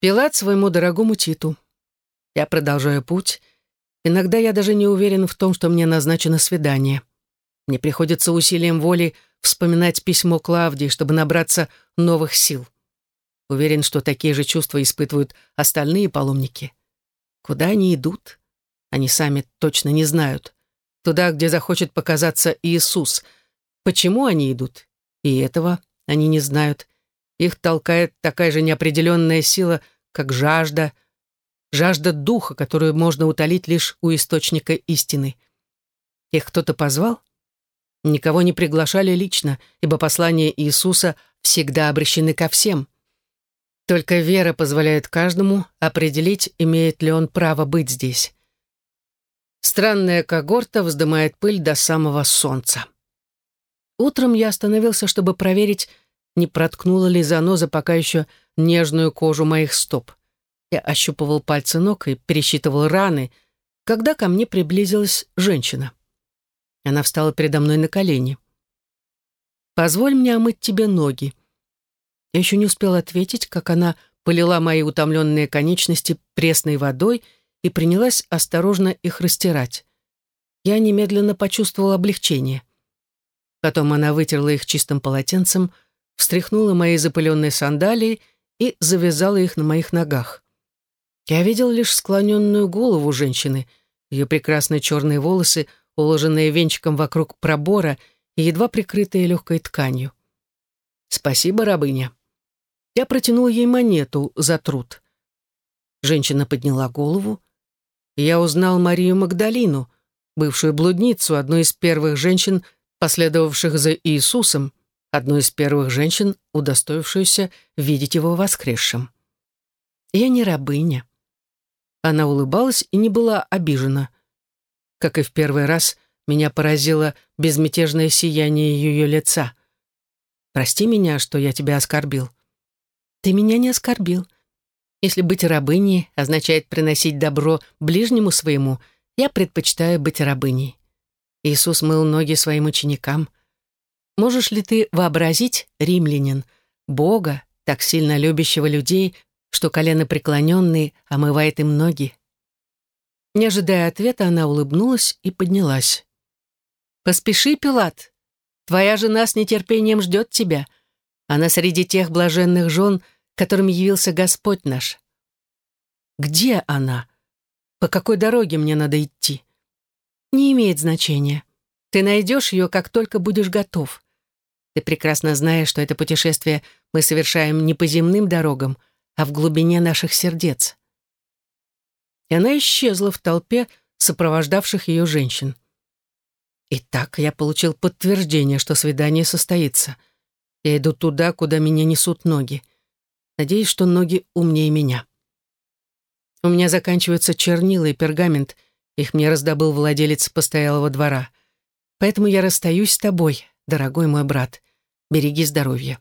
Пилат своему дорогому Титу. Я продолжаю путь. Иногда я даже не уверен в том, что мне назначено свидание. Мне приходится усилием воли вспоминать письмо Клавдии, чтобы набраться новых сил. Уверен, что такие же чувства испытывают остальные паломники. Куда они идут? Они сами точно не знают. Туда, где захочет показаться Иисус. Почему они идут? И этого они не знают. Их толкает такая же неопределенная сила, как жажда, жажда духа, которую можно утолить лишь у источника истины. Их кто-то позвал? Никого не приглашали лично, ибо послания Иисуса всегда обращены ко всем. Только вера позволяет каждому определить, имеет ли он право быть здесь. Странная когорта вздымает пыль до самого солнца. Утром я остановился, чтобы проверить, не проткнула ли заноза пока еще нежную кожу моих стоп. Я ощупывал пальцы ног и пересчитывал раны, когда ко мне приблизилась женщина. Она встала передо мной на колени. «Позволь мне омыть тебе ноги», я еще не успел ответить, как она полила мои утомленные конечности пресной водой и принялась осторожно их растирать. Я немедленно почувствовал облегчение. Потом она вытерла их чистым полотенцем, встряхнула мои запыленные сандалии и завязала их на моих ногах. Я видел лишь склоненную голову женщины, ее прекрасные черные волосы, уложенные венчиком вокруг пробора и едва прикрытые легкой тканью. «Спасибо, рабыня», я протянул ей монету за труд. Женщина подняла голову, я узнал Марию Магдалину, бывшую блудницу, одну из первых женщин, последовавших за Иисусом, одну из первых женщин, удостоившуюся видеть его воскресшим. Я не рабыня. Она улыбалась и не была обижена. Как и в первый раз, меня поразило безмятежное сияние ее лица. «Прости меня, что я тебя оскорбил. Ты меня не оскорбил. Если быть рабыней означает приносить добро ближнему своему, я предпочитаю быть рабыней. Иисус мыл ноги своим ученикам. Можешь ли ты вообразить, римлянин, Бога, так сильно любящего людей, что колено преклоненные омывает им ноги? Не ожидая ответа, она улыбнулась и поднялась. «Поспеши, Пилат. Твоя жена с нетерпением ждет тебя. Она среди тех блаженных жен, которым явился Господь наш. Где она? По какой дороге мне надо идти? Не имеет значения. Ты найдешь ее, как только будешь готов. Ты прекрасно знаешь, что это путешествие мы совершаем не по земным дорогам, а в глубине наших сердец. И она исчезла в толпе сопровождавших ее женщин. Итак, я получил подтверждение, что свидание состоится. Я иду туда, куда меня несут ноги. Надеюсь, что ноги умнее меня. У меня заканчиваются чернила и пергамент, их мне раздобыл владелец постоялого двора. Поэтому я расстаюсь с тобой, дорогой мой брат. Береги здоровье.